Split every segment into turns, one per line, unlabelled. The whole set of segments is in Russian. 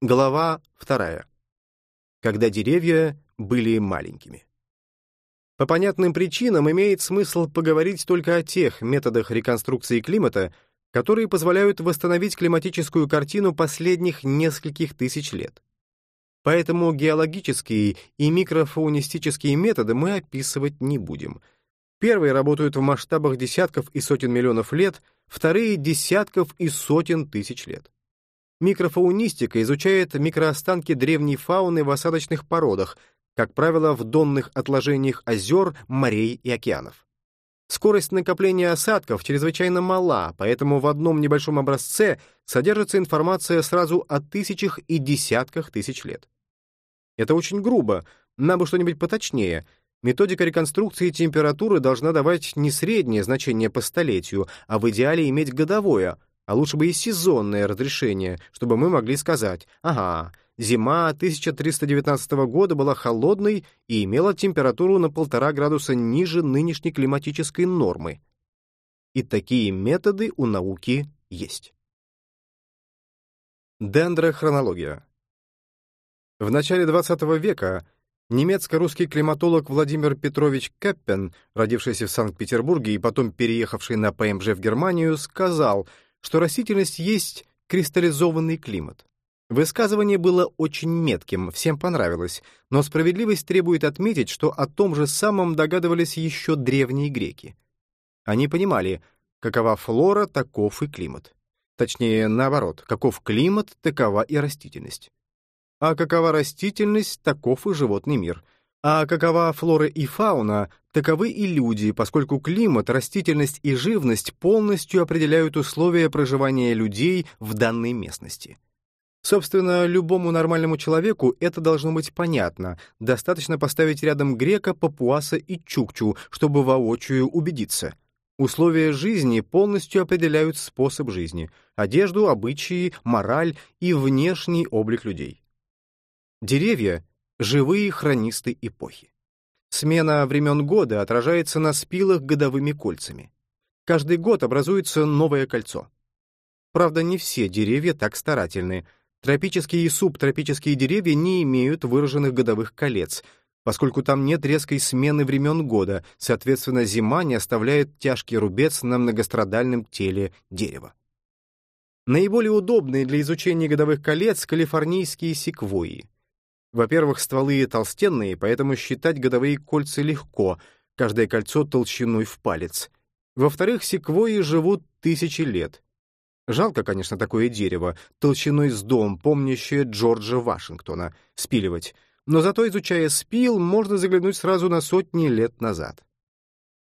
Глава вторая. Когда деревья были маленькими. По понятным причинам имеет смысл поговорить только о тех методах реконструкции климата, которые позволяют восстановить климатическую картину последних нескольких тысяч лет. Поэтому геологические и микрофаунистические методы мы описывать не будем. Первые работают в масштабах десятков и сотен миллионов лет, вторые — десятков и сотен тысяч лет. Микрофаунистика изучает микроостанки древней фауны в осадочных породах, как правило, в донных отложениях озер, морей и океанов. Скорость накопления осадков чрезвычайно мала, поэтому в одном небольшом образце содержится информация сразу о тысячах и десятках тысяч лет. Это очень грубо, нам бы что-нибудь поточнее. Методика реконструкции температуры должна давать не среднее значение по столетию, а в идеале иметь годовое, а лучше бы и сезонное разрешение, чтобы мы могли сказать, ага, зима 1319 года была холодной и имела температуру на полтора градуса ниже нынешней климатической нормы. И такие методы у науки есть. Дендрохронология. В начале XX века немецко-русский климатолог Владимир Петрович Кеппен, родившийся в Санкт-Петербурге и потом переехавший на ПМЖ в Германию, сказал — что растительность есть кристаллизованный климат. Высказывание было очень метким, всем понравилось, но справедливость требует отметить, что о том же самом догадывались еще древние греки. Они понимали, какова флора, таков и климат. Точнее, наоборот, каков климат, такова и растительность. А какова растительность, таков и животный мир — а какова флора и фауна, таковы и люди, поскольку климат, растительность и живность полностью определяют условия проживания людей в данной местности. Собственно, любому нормальному человеку это должно быть понятно. Достаточно поставить рядом грека, папуаса и чукчу, чтобы воочию убедиться. Условия жизни полностью определяют способ жизни, одежду, обычаи, мораль и внешний облик людей. Деревья Живые хронисты эпохи. Смена времен года отражается на спилах годовыми кольцами. Каждый год образуется новое кольцо. Правда, не все деревья так старательны. Тропические и субтропические деревья не имеют выраженных годовых колец, поскольку там нет резкой смены времен года, соответственно, зима не оставляет тяжкий рубец на многострадальном теле дерева. Наиболее удобные для изучения годовых колец калифорнийские секвойи. Во-первых, стволы толстенные, поэтому считать годовые кольца легко, каждое кольцо толщиной в палец. Во-вторых, секвойи живут тысячи лет. Жалко, конечно, такое дерево, толщиной с дом, помнящее Джорджа Вашингтона, спиливать. Но зато, изучая спил, можно заглянуть сразу на сотни лет назад.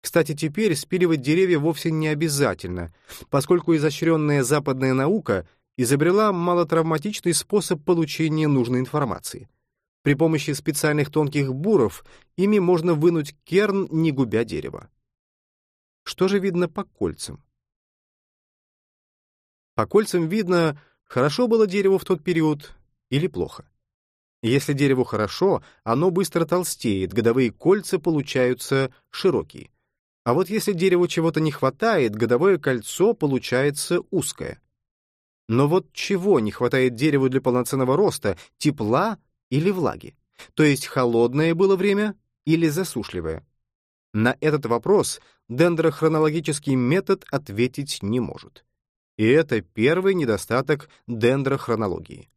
Кстати, теперь спиливать деревья вовсе не обязательно, поскольку изощренная западная наука изобрела малотравматичный способ получения нужной информации — при помощи специальных тонких буров ими можно вынуть керн, не губя дерево. Что же видно по кольцам? По кольцам видно, хорошо было дерево в тот период или плохо. Если дереву хорошо, оно быстро толстеет, годовые кольца получаются широкие. А вот если дереву чего-то не хватает, годовое кольцо получается узкое. Но вот чего не хватает дереву для полноценного роста? Тепла или влаги? То есть холодное было время или засушливое? На этот вопрос дендрохронологический метод ответить не может. И это первый недостаток дендрохронологии.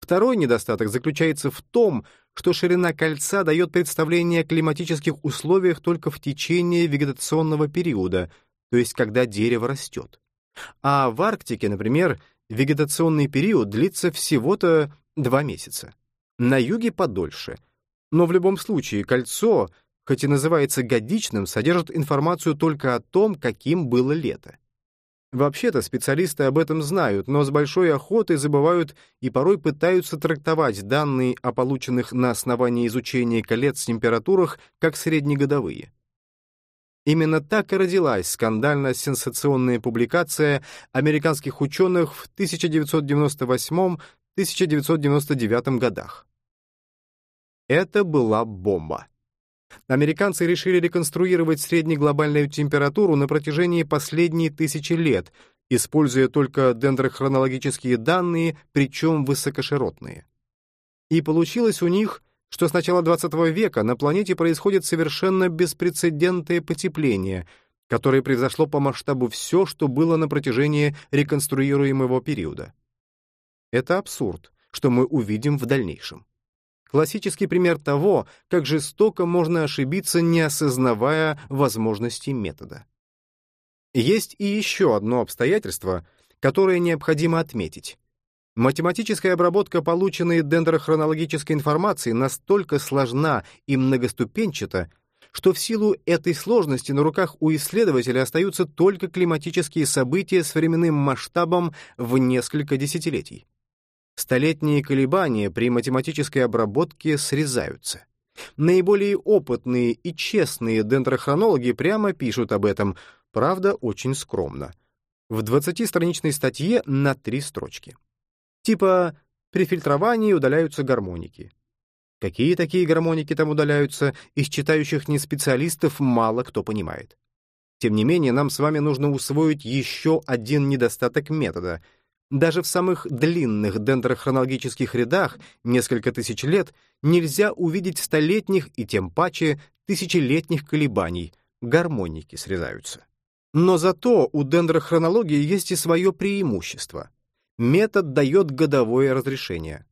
Второй недостаток заключается в том, что ширина кольца дает представление о климатических условиях только в течение вегетационного периода, то есть когда дерево растет. А в Арктике, например, вегетационный период длится всего-то два месяца на юге подольше. Но в любом случае кольцо, хоть и называется годичным, содержит информацию только о том, каким было лето. Вообще-то специалисты об этом знают, но с большой охотой забывают и порой пытаются трактовать данные о полученных на основании изучения колец температурах как среднегодовые. Именно так и родилась скандально-сенсационная публикация американских ученых в 1998 1999 годах. Это была бомба. Американцы решили реконструировать среднеглобальную температуру на протяжении последней тысячи лет, используя только дендрохронологические данные, причем высокоширотные. И получилось у них, что с начала XX века на планете происходит совершенно беспрецедентное потепление, которое превзошло по масштабу все, что было на протяжении реконструируемого периода. Это абсурд, что мы увидим в дальнейшем. Классический пример того, как жестоко можно ошибиться, не осознавая возможностей метода. Есть и еще одно обстоятельство, которое необходимо отметить. Математическая обработка полученной дендрохронологической информации настолько сложна и многоступенчата, что в силу этой сложности на руках у исследователя остаются только климатические события с временным масштабом в несколько десятилетий. Столетние колебания при математической обработке срезаются. Наиболее опытные и честные дендрохронологи прямо пишут об этом, правда, очень скромно. В 20-страничной статье на три строчки. Типа «при фильтровании удаляются гармоники». Какие такие гармоники там удаляются, из читающих не специалистов мало кто понимает. Тем не менее, нам с вами нужно усвоить еще один недостаток метода — даже в самых длинных дендрохронологических рядах, несколько тысяч лет, нельзя увидеть столетних и тем паче тысячелетних колебаний, гармоники срезаются. Но зато у дендрохронологии есть и свое преимущество. Метод дает годовое разрешение.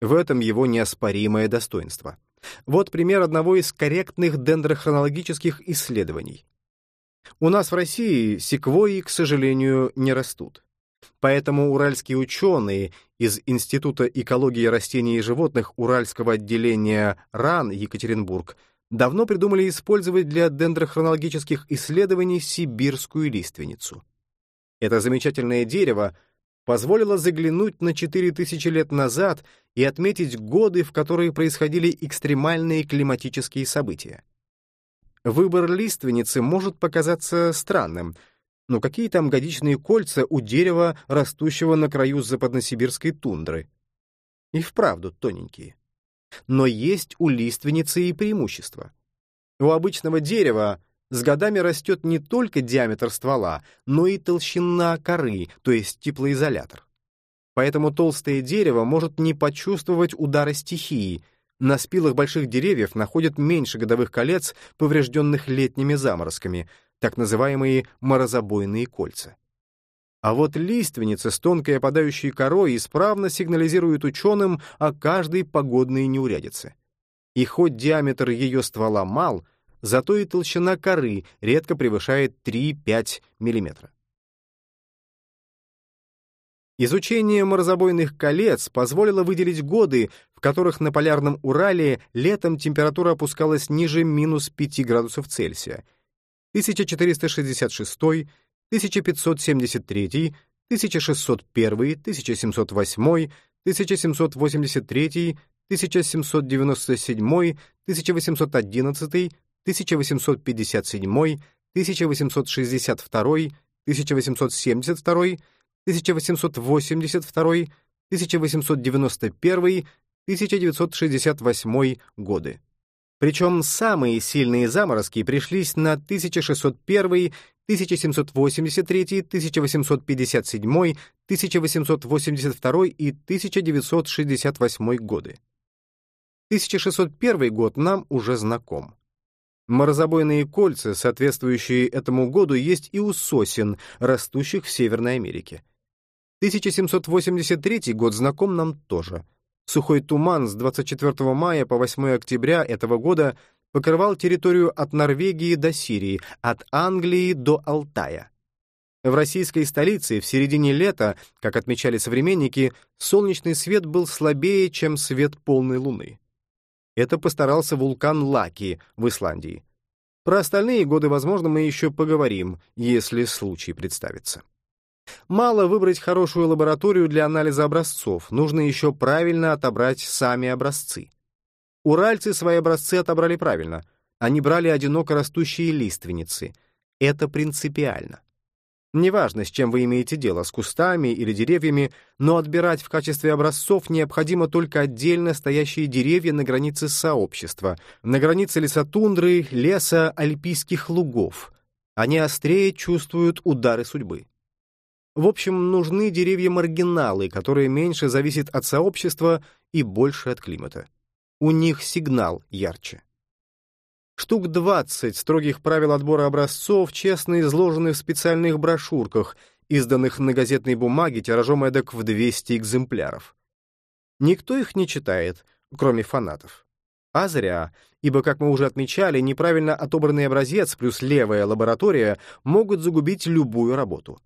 В этом его неоспоримое достоинство. Вот пример одного из корректных дендрохронологических исследований. У нас в России секвойи, к сожалению, не растут. Поэтому уральские ученые из Института экологии растений и животных Уральского отделения РАН Екатеринбург давно придумали использовать для дендрохронологических исследований сибирскую лиственницу. Это замечательное дерево позволило заглянуть на 4000 лет назад и отметить годы, в которые происходили экстремальные климатические события. Выбор лиственницы может показаться странным — но какие там годичные кольца у дерева, растущего на краю западносибирской тундры? И вправду тоненькие. Но есть у лиственницы и преимущества. У обычного дерева с годами растет не только диаметр ствола, но и толщина коры, то есть теплоизолятор. Поэтому толстое дерево может не почувствовать удара стихии. На спилах больших деревьев находят меньше годовых колец, поврежденных летними заморозками — так называемые морозобойные кольца. А вот лиственница с тонкой опадающей корой исправно сигнализирует ученым о каждой погодной неурядице. И хоть диаметр ее ствола мал, зато и толщина коры редко превышает 3-5 мм. Изучение морозобойных колец позволило выделить годы, в которых на полярном Урале летом температура опускалась ниже минус 5 градусов Цельсия — 1466, 1573, 1601, 1708, 1783, 1797, 1811, 1857, 1862, 1872, 1882, 1891, 1968 годы. Причем самые сильные заморозки пришлись на 1601, 1783, 1857, 1882 и 1968 годы. 1601 год нам уже знаком. Морозобойные кольца, соответствующие этому году, есть и у сосен, растущих в Северной Америке. 1783 год знаком нам тоже — Сухой туман с 24 мая по 8 октября этого года покрывал территорию от Норвегии до Сирии, от Англии до Алтая. В российской столице в середине лета, как отмечали современники, солнечный свет был слабее, чем свет полной луны. Это постарался вулкан Лаки в Исландии. Про остальные годы, возможно, мы еще поговорим, если случай представится. Мало выбрать хорошую лабораторию для анализа образцов, нужно еще правильно отобрать сами образцы. Уральцы свои образцы отобрали правильно. Они брали одиноко растущие лиственницы. Это принципиально. Неважно, с чем вы имеете дело, с кустами или деревьями, но отбирать в качестве образцов необходимо только отдельно стоящие деревья на границе сообщества, на границе лесотундры, леса, альпийских лугов. Они острее чувствуют удары судьбы. В общем, нужны деревья-маргиналы, которые меньше зависят от сообщества и больше от климата. У них сигнал ярче. Штук 20 строгих правил отбора образцов честно изложены в специальных брошюрках, изданных на газетной бумаге тиражом эдак в 200 экземпляров. Никто их не читает, кроме фанатов. А зря, ибо, как мы уже отмечали, неправильно отобранный образец плюс левая лаборатория могут загубить любую работу.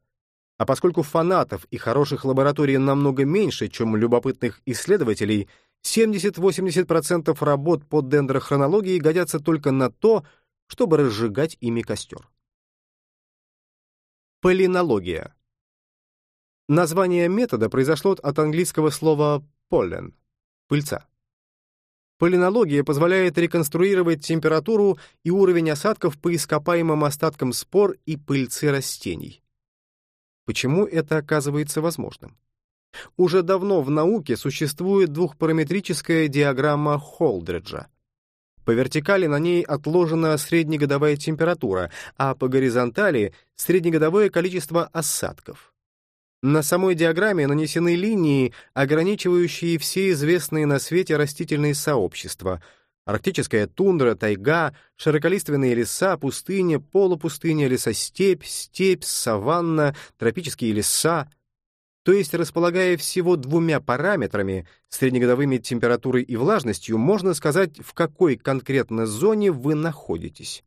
А поскольку фанатов и хороших лабораторий намного меньше, чем любопытных исследователей, 70-80% работ по дендрохронологии годятся только на то, чтобы разжигать ими костер. Полинология. Название метода произошло от английского слова pollen — пыльца. Полинология позволяет реконструировать температуру и уровень осадков по ископаемым остаткам спор и пыльцы растений. Почему это оказывается возможным? Уже давно в науке существует двухпараметрическая диаграмма Холдриджа. По вертикали на ней отложена среднегодовая температура, а по горизонтали — среднегодовое количество осадков. На самой диаграмме нанесены линии, ограничивающие все известные на свете растительные сообщества — арктическая тундра, тайга, широколиственные леса, пустыня, полупустыня, лесостепь, степь, саванна, тропические леса. То есть, располагая всего двумя параметрами, среднегодовыми температурой и влажностью, можно сказать, в какой конкретно зоне вы находитесь.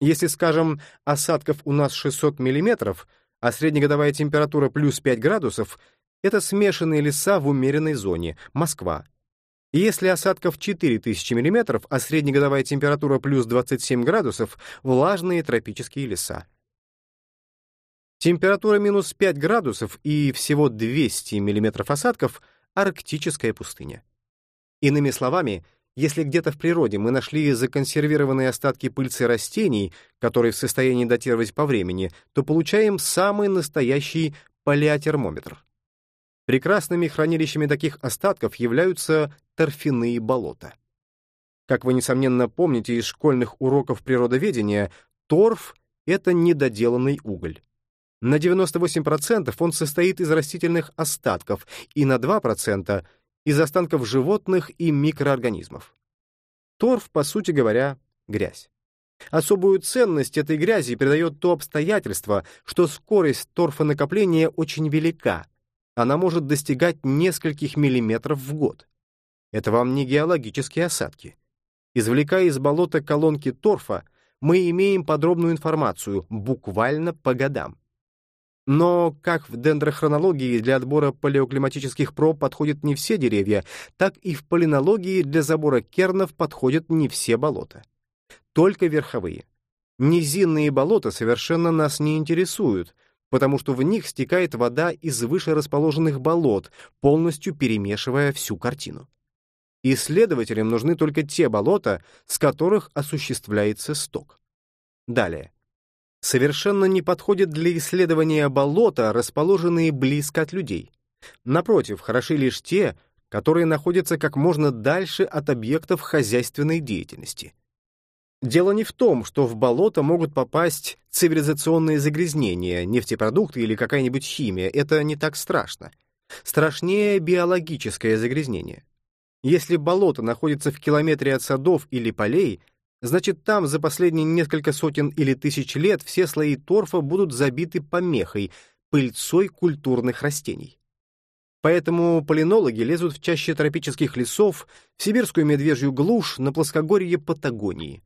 Если, скажем, осадков у нас 600 миллиметров — а среднегодовая температура плюс 5 градусов — это смешанные леса в умеренной зоне, Москва. Если осадков 4000 мм, а среднегодовая температура плюс 27 градусов — влажные тропические леса. Температура минус 5 градусов и всего 200 мм осадков — арктическая пустыня. Иными словами, если где-то в природе мы нашли законсервированные остатки пыльцы растений, которые в состоянии датировать по времени, то получаем самый настоящий палеотермометр. Прекрасными хранилищами таких остатков являются торфяные болота. Как вы, несомненно, помните из школьных уроков природоведения, торф — это недоделанный уголь. На 98% он состоит из растительных остатков и на 2% из останков животных и микроорганизмов. Торф, по сути говоря, грязь. Особую ценность этой грязи придает то обстоятельство, что скорость торфонакопления очень велика. Она может достигать нескольких миллиметров в год. Это вам не геологические осадки. Извлекая из болота колонки торфа, мы имеем подробную информацию, буквально по годам. Но как в дендрохронологии для отбора палеоклиматических проб подходят не все деревья, так и в полинологии для забора кернов подходят не все болота. Только верховые. Низинные болота совершенно нас не интересуют, потому что в них стекает вода из выше расположенных болот, полностью перемешивая всю картину. Исследователям нужны только те болота, с которых осуществляется сток. Далее совершенно не подходят для исследования болота, расположенные близко от людей. Напротив, хороши лишь те, которые находятся как можно дальше от объектов хозяйственной деятельности. Дело не в том, что в болото могут попасть цивилизационные загрязнения, нефтепродукты или какая-нибудь химия. Это не так страшно. Страшнее биологическое загрязнение. Если болото находится в километре от садов или полей — Значит, там за последние несколько сотен или тысяч лет все слои торфа будут забиты помехой, пыльцой культурных растений. Поэтому полинологи лезут в чаще тропических лесов, в сибирскую медвежью глушь, на плоскогорье Патагонии.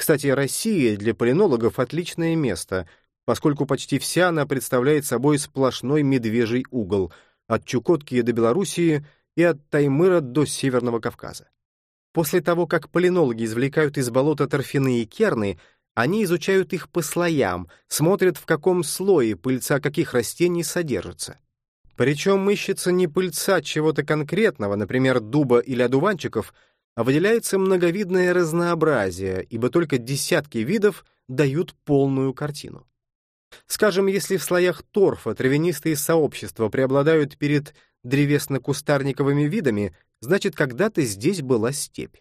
Кстати, Россия для полинологов отличное место, поскольку почти вся она представляет собой сплошной медвежий угол, от Чукотки до Белоруссии и от Таймыра до Северного Кавказа. После того, как полинологи извлекают из болота торфяные керны, они изучают их по слоям, смотрят, в каком слое пыльца каких растений содержится. Причем ищется не пыльца чего-то конкретного, например, дуба или одуванчиков, выделяется многовидное разнообразие, ибо только десятки видов дают полную картину. Скажем, если в слоях торфа травянистые сообщества преобладают перед древесно-кустарниковыми видами, значит, когда-то здесь была степь.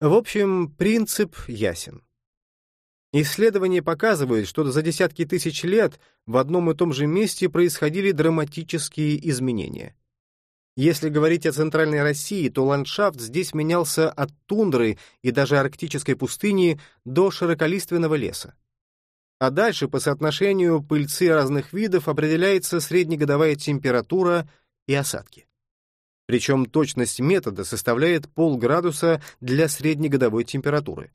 В общем, принцип ясен. Исследования показывают, что за десятки тысяч лет в одном и том же месте происходили драматические изменения. Если говорить о центральной России, то ландшафт здесь менялся от тундры и даже арктической пустыни до широколиственного леса. А дальше по соотношению пыльцы разных видов определяется среднегодовая температура и осадки. Причем точность метода составляет полградуса для среднегодовой температуры.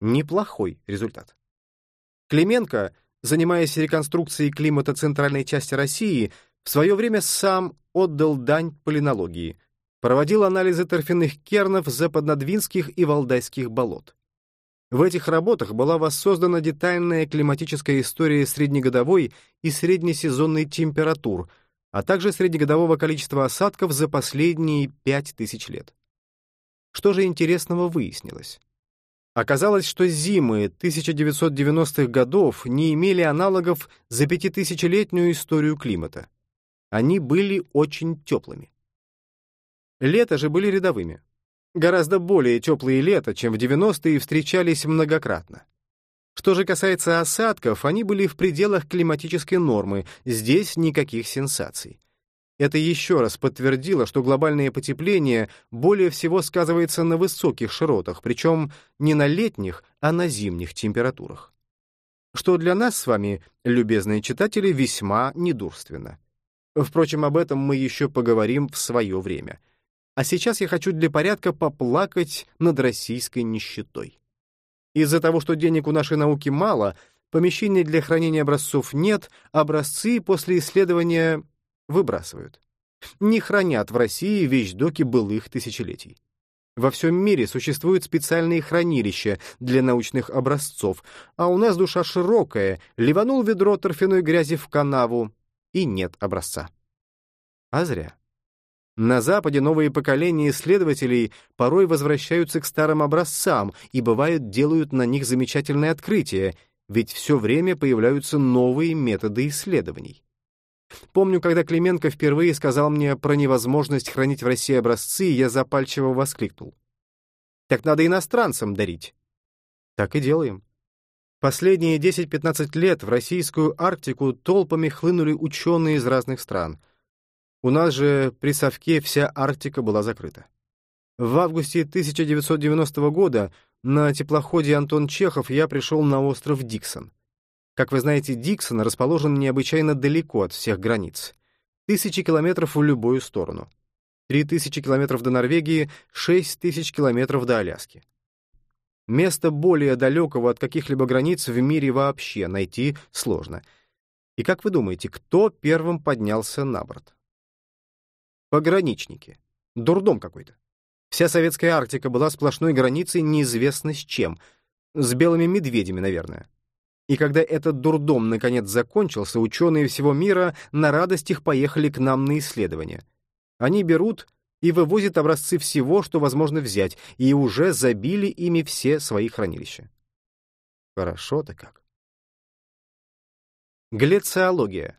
Неплохой результат. Клименко, занимаясь реконструкцией климата центральной части России, в свое время сам отдал дань полинологии, проводил анализы торфяных кернов западнодвинских и валдайских болот. В этих работах была воссоздана детальная климатическая история среднегодовой и среднесезонной температур, а также среднегодового количества осадков за последние 5000 лет. Что же интересного выяснилось? Оказалось, что зимы 1990-х годов не имели аналогов за пятитысячелетнюю историю климата. Они были очень теплыми. Лето же были рядовыми. Гораздо более теплые лета, чем в 90-е, встречались многократно. Что же касается осадков, они были в пределах климатической нормы, здесь никаких сенсаций. Это еще раз подтвердило, что глобальное потепление более всего сказывается на высоких широтах, причем не на летних, а на зимних температурах. Что для нас с вами, любезные читатели, весьма недурственно. Впрочем, об этом мы еще поговорим в свое время. А сейчас я хочу для порядка поплакать над российской нищетой. Из-за того, что денег у нашей науки мало, помещений для хранения образцов нет, образцы после исследования выбрасывают. Не хранят в России вещдоки былых тысячелетий. Во всем мире существуют специальные хранилища для научных образцов, а у нас душа широкая, ливанул ведро торфяной грязи в канаву, и нет образца. А зря. На Западе новые поколения исследователей порой возвращаются к старым образцам и, бывает, делают на них замечательные открытия, ведь все время появляются новые методы исследований. Помню, когда Клименко впервые сказал мне про невозможность хранить в России образцы, я запальчиво воскликнул. «Так надо иностранцам дарить». Так и делаем. Последние 10-15 лет в российскую Арктику толпами хлынули ученые из разных стран. У нас же при Совке вся Арктика была закрыта. В августе 1990 года на теплоходе Антон Чехов я пришел на остров Диксон. Как вы знаете, Диксон расположен необычайно далеко от всех границ. Тысячи километров в любую сторону. Три тысячи километров до Норвегии, шесть тысяч километров до Аляски. Место более далекого от каких-либо границ в мире вообще найти сложно. И как вы думаете, кто первым поднялся на борт? Пограничники. Дурдом какой-то. Вся советская Арктика была сплошной границей неизвестно с чем. С белыми медведями, наверное. И когда этот дурдом наконец закончился, ученые всего мира на радостях поехали к нам на исследования. Они берут и вывозят образцы всего, что возможно взять, и уже забили ими все свои хранилища. Хорошо-то как. Глециология.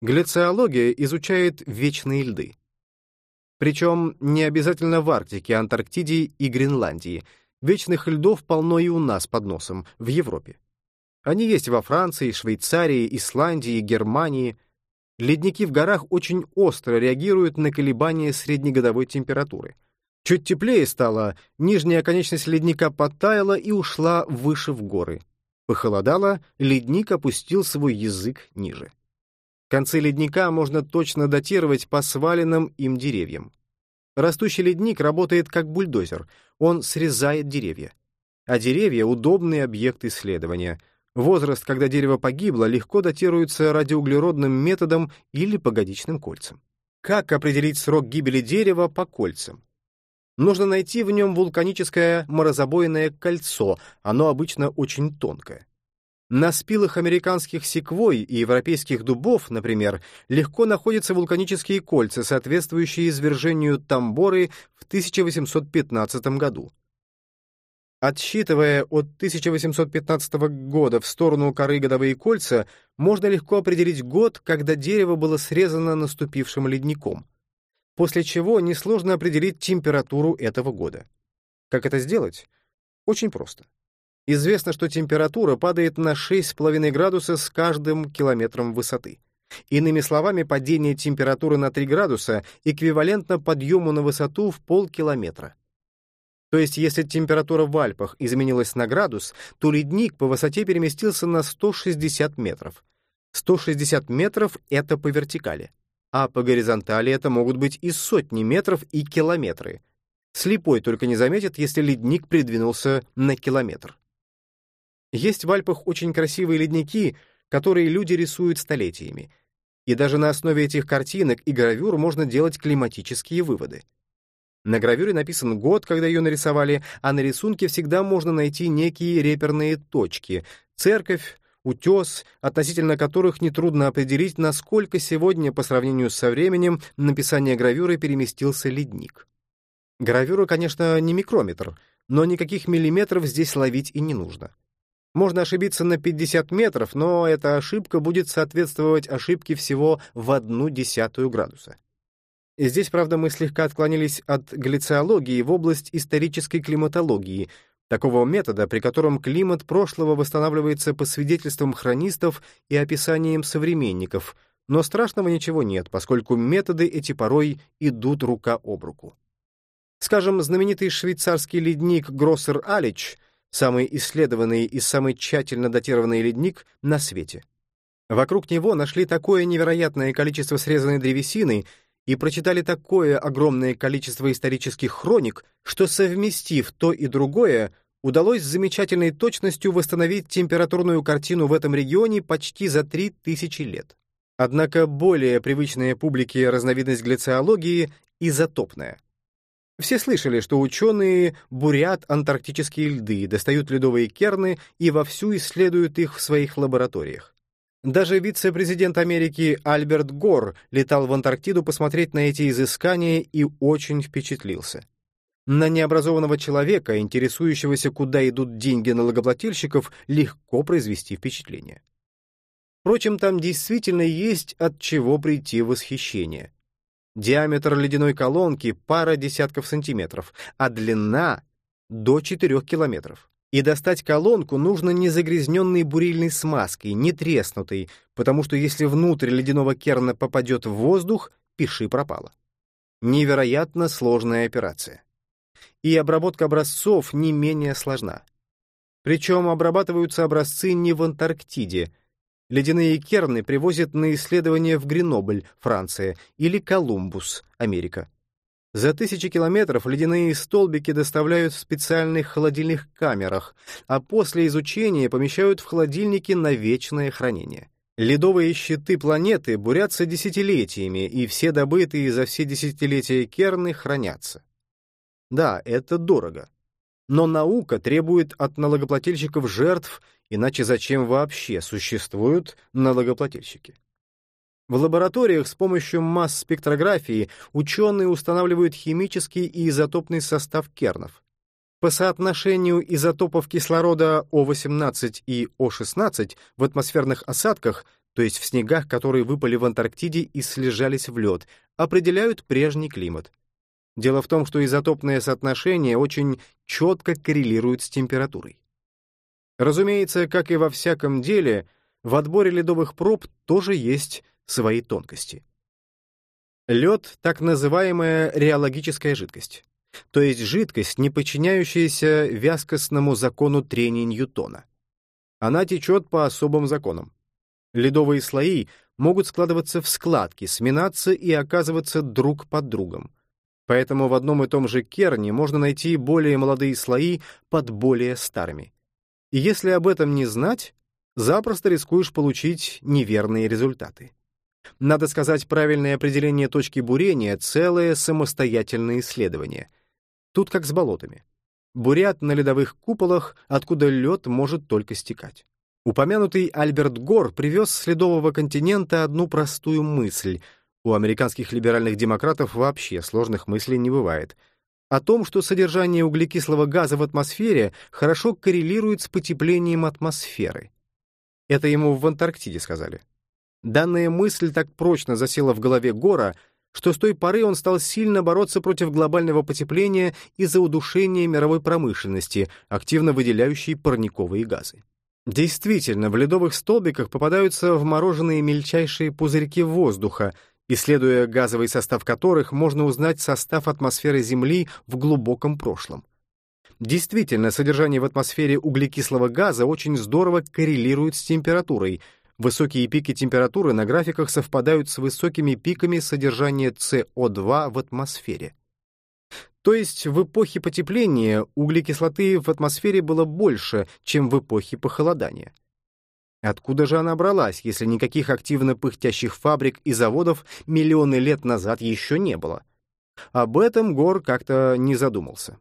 Глециология изучает вечные льды. Причем не обязательно в Арктике, Антарктиде и Гренландии — Вечных льдов полно и у нас под носом, в Европе. Они есть во Франции, Швейцарии, Исландии, Германии. Ледники в горах очень остро реагируют на колебания среднегодовой температуры. Чуть теплее стало, нижняя конечность ледника подтаяла и ушла выше в горы. Похолодало, ледник опустил свой язык ниже. Концы ледника можно точно датировать по сваленным им деревьям. Растущий ледник работает как бульдозер, он срезает деревья. А деревья — удобный объект исследования. Возраст, когда дерево погибло, легко датируется радиоуглеродным методом или погодичным кольцам. Как определить срок гибели дерева по кольцам? Нужно найти в нем вулканическое морозобойное кольцо, оно обычно очень тонкое. На спилах американских секвой и европейских дубов, например, легко находятся вулканические кольца, соответствующие извержению Тамборы в 1815 году. Отсчитывая от 1815 года в сторону коры годовые кольца, можно легко определить год, когда дерево было срезано наступившим ледником, после чего несложно определить температуру этого года. Как это сделать? Очень просто. Известно, что температура падает на 6,5 градуса с каждым километром высоты. Иными словами, падение температуры на 3 градуса эквивалентно подъему на высоту в полкилометра. То есть, если температура в Альпах изменилась на градус, то ледник по высоте переместился на 160 метров. 160 метров — это по вертикали. А по горизонтали это могут быть и сотни метров, и километры. Слепой только не заметит, если ледник придвинулся на километр. Есть в Альпах очень красивые ледники, которые люди рисуют столетиями. И даже на основе этих картинок и гравюр можно делать климатические выводы. На гравюре написан год, когда ее нарисовали, а на рисунке всегда можно найти некие реперные точки — церковь, утес, относительно которых нетрудно определить, насколько сегодня, по сравнению со временем написания гравюры, переместился ледник. Гравюра, конечно, не микрометр, но никаких миллиметров здесь ловить и не нужно. Можно ошибиться на 50 метров, но эта ошибка будет соответствовать ошибке всего в одну десятую градуса. Здесь, правда, мы слегка отклонились от глициологии в область исторической климатологии, такого метода, при котором климат прошлого восстанавливается по свидетельствам хронистов и описаниям современников, но страшного ничего нет, поскольку методы эти порой идут рука об руку. Скажем, знаменитый швейцарский ледник Гроссер-Алич — самый исследованный и самый тщательно датированный ледник на свете. Вокруг него нашли такое невероятное количество срезанной древесины и прочитали такое огромное количество исторических хроник, что, совместив то и другое, удалось с замечательной точностью восстановить температурную картину в этом регионе почти за 3000 лет. Однако более привычная публике разновидность глициологии — изотопная — все слышали, что ученые бурят антарктические льды, достают ледовые керны и вовсю исследуют их в своих лабораториях. Даже вице-президент Америки Альберт Гор летал в Антарктиду посмотреть на эти изыскания и очень впечатлился. На необразованного человека, интересующегося, куда идут деньги налогоплательщиков, легко произвести впечатление. Впрочем, там действительно есть от чего прийти в восхищение. Диаметр ледяной колонки — пара десятков сантиметров, а длина — до 4 километров. И достать колонку нужно не загрязненной бурильной смазкой, не треснутой, потому что если внутрь ледяного керна попадет в воздух, пиши пропало. Невероятно сложная операция. И обработка образцов не менее сложна. Причем обрабатываются образцы не в Антарктиде, Ледяные керны привозят на исследования в Гренобль, Франция, или Колумбус, Америка. За тысячи километров ледяные столбики доставляют в специальных холодильных камерах, а после изучения помещают в холодильники на вечное хранение. Ледовые щиты планеты бурятся десятилетиями, и все добытые за все десятилетия керны хранятся. Да, это дорого. Но наука требует от налогоплательщиков жертв Иначе зачем вообще существуют налогоплательщики? В лабораториях с помощью масс-спектрографии ученые устанавливают химический и изотопный состав кернов. По соотношению изотопов кислорода О18 и О16 в атмосферных осадках, то есть в снегах, которые выпали в Антарктиде и слежались в лед, определяют прежний климат. Дело в том, что изотопное соотношение очень четко коррелирует с температурой. Разумеется, как и во всяком деле, в отборе ледовых проб тоже есть свои тонкости. Лед — так называемая реологическая жидкость, то есть жидкость, не подчиняющаяся вязкостному закону трения Ньютона. Она течет по особым законам. Ледовые слои могут складываться в складки, сминаться и оказываться друг под другом. Поэтому в одном и том же керне можно найти более молодые слои под более старыми. И если об этом не знать, запросто рискуешь получить неверные результаты. Надо сказать, правильное определение точки бурения — целое самостоятельное исследование. Тут как с болотами. Бурят на ледовых куполах, откуда лед может только стекать. Упомянутый Альберт Гор привез с ледового континента одну простую мысль. У американских либеральных демократов вообще сложных мыслей не бывает — о том, что содержание углекислого газа в атмосфере хорошо коррелирует с потеплением атмосферы. Это ему в Антарктиде сказали. Данная мысль так прочно засела в голове Гора, что с той поры он стал сильно бороться против глобального потепления из-за удушения мировой промышленности, активно выделяющей парниковые газы. Действительно, в ледовых столбиках попадаются вмороженные мельчайшие пузырьки воздуха, исследуя газовый состав которых, можно узнать состав атмосферы Земли в глубоком прошлом. Действительно, содержание в атмосфере углекислого газа очень здорово коррелирует с температурой. Высокие пики температуры на графиках совпадают с высокими пиками содержания СО2 в атмосфере. То есть в эпохе потепления углекислоты в атмосфере было больше, чем в эпохе похолодания. Откуда же она бралась, если никаких активно пыхтящих фабрик и заводов миллионы лет назад еще не было? Об этом Гор как-то не задумался.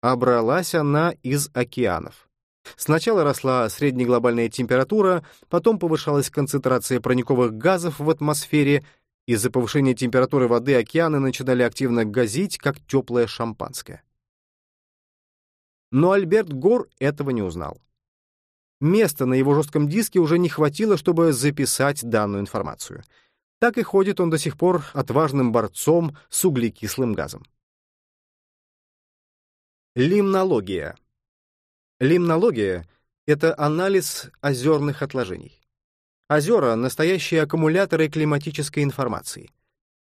А бралась она из океанов. Сначала росла среднеглобальная температура, потом повышалась концентрация парниковых газов в атмосфере, из-за повышения температуры воды океаны начинали активно газить, как теплое шампанское. Но Альберт Гор этого не узнал. Места на его жестком диске уже не хватило, чтобы записать данную информацию. Так и ходит он до сих пор отважным борцом с углекислым газом. Лимнология. Лимнология — это анализ озерных отложений. Озера — настоящие аккумуляторы климатической информации.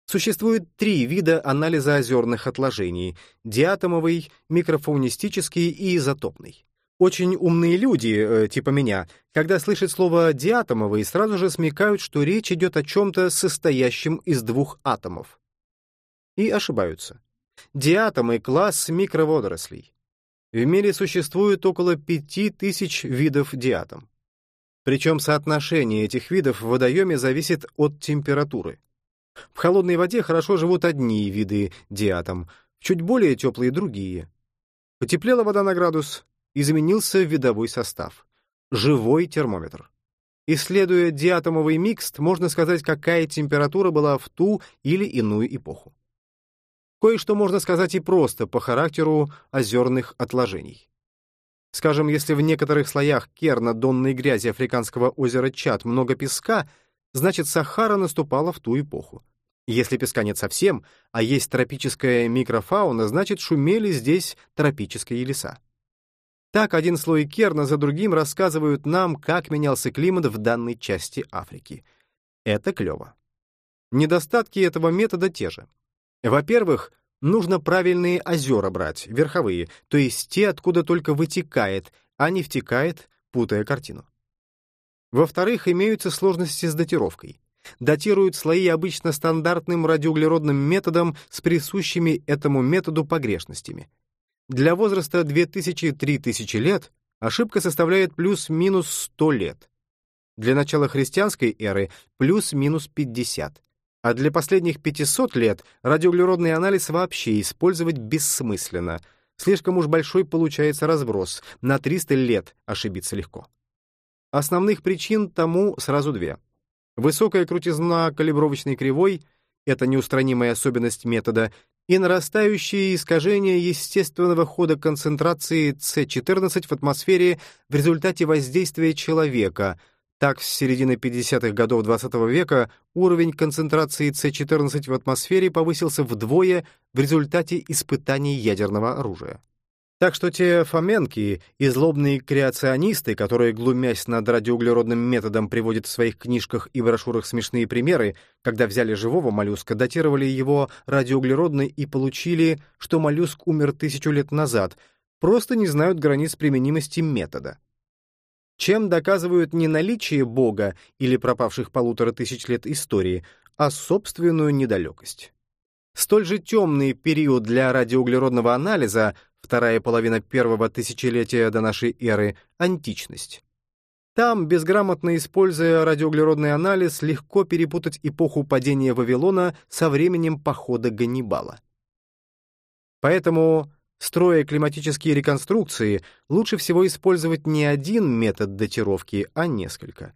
Существует три вида анализа озерных отложений — диатомовый, микрофаунистический и изотопный. Очень умные люди, э, типа меня, когда слышат слово «диатомовый», сразу же смекают, что речь идет о чем-то состоящем из двух атомов. И ошибаются. Диатомы — класс микроводорослей. В мире существует около пяти тысяч видов диатом. Причем соотношение этих видов в водоеме зависит от температуры. В холодной воде хорошо живут одни виды диатом, чуть более теплые — другие. Потеплела вода на градус, изменился видовой состав. Живой термометр. Исследуя диатомовый микст, можно сказать, какая температура была в ту или иную эпоху. Кое-что можно сказать и просто по характеру озерных отложений. Скажем, если в некоторых слоях керна-донной грязи африканского озера Чад много песка, значит, Сахара наступала в ту эпоху. Если песка нет совсем, а есть тропическая микрофауна, значит, шумели здесь тропические леса. Так один слой керна за другим рассказывают нам, как менялся климат в данной части Африки. Это клево. Недостатки этого метода те же. Во-первых, нужно правильные озера брать, верховые, то есть те, откуда только вытекает, а не втекает, путая картину. Во-вторых, имеются сложности с датировкой. Датируют слои обычно стандартным радиоуглеродным методом с присущими этому методу погрешностями. Для возраста 2000-3000 лет ошибка составляет плюс-минус 100 лет. Для начала христианской эры плюс-минус 50 а для последних 500 лет радиоуглеродный анализ вообще использовать бессмысленно. Слишком уж большой получается разброс, на 300 лет ошибиться легко. Основных причин тому сразу две. Высокая крутизна калибровочной кривой — это неустранимая особенность метода, и нарастающее искажение естественного хода концентрации С14 в атмосфере в результате воздействия человека — так, с середины 50-х годов XX -го века уровень концентрации С-14 в атмосфере повысился вдвое в результате испытаний ядерного оружия. Так что те фоменки и злобные креационисты, которые, глумясь над радиоуглеродным методом, приводят в своих книжках и брошюрах смешные примеры, когда взяли живого моллюска, датировали его радиоуглеродной и получили, что моллюск умер тысячу лет назад, просто не знают границ применимости метода чем доказывают не наличие Бога или пропавших полутора тысяч лет истории, а собственную недалекость. Столь же темный период для радиоуглеродного анализа, вторая половина первого тысячелетия до нашей эры, античность. Там, безграмотно используя радиоуглеродный анализ, легко перепутать эпоху падения Вавилона со временем похода Ганнибала. Поэтому Строя климатические реконструкции, лучше всего использовать не один метод датировки, а несколько.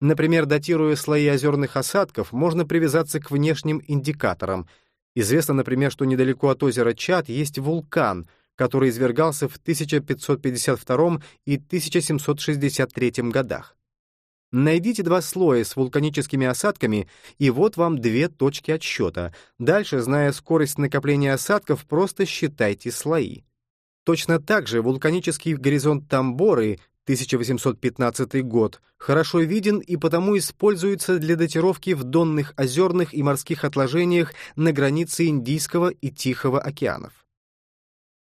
Например, датируя слои озерных осадков, можно привязаться к внешним индикаторам. Известно, например, что недалеко от озера Чад есть вулкан, который извергался в 1552 и 1763 годах. Найдите два слоя с вулканическими осадками, и вот вам две точки отсчета. Дальше, зная скорость накопления осадков, просто считайте слои. Точно так же вулканический горизонт Тамборы 1815 год, хорошо виден и потому используется для датировки в донных озерных и морских отложениях на границе Индийского и Тихого океанов.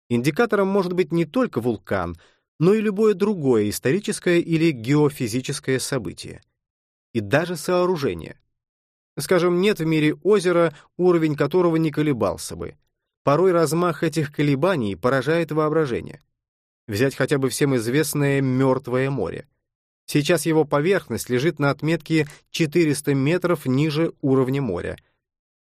Индикатором может быть не только вулкан, но и любое другое историческое или геофизическое событие. И даже сооружение. Скажем, нет в мире озера, уровень которого не колебался бы. Порой размах этих колебаний поражает воображение. Взять хотя бы всем известное Мертвое море. Сейчас его поверхность лежит на отметке 400 метров ниже уровня моря.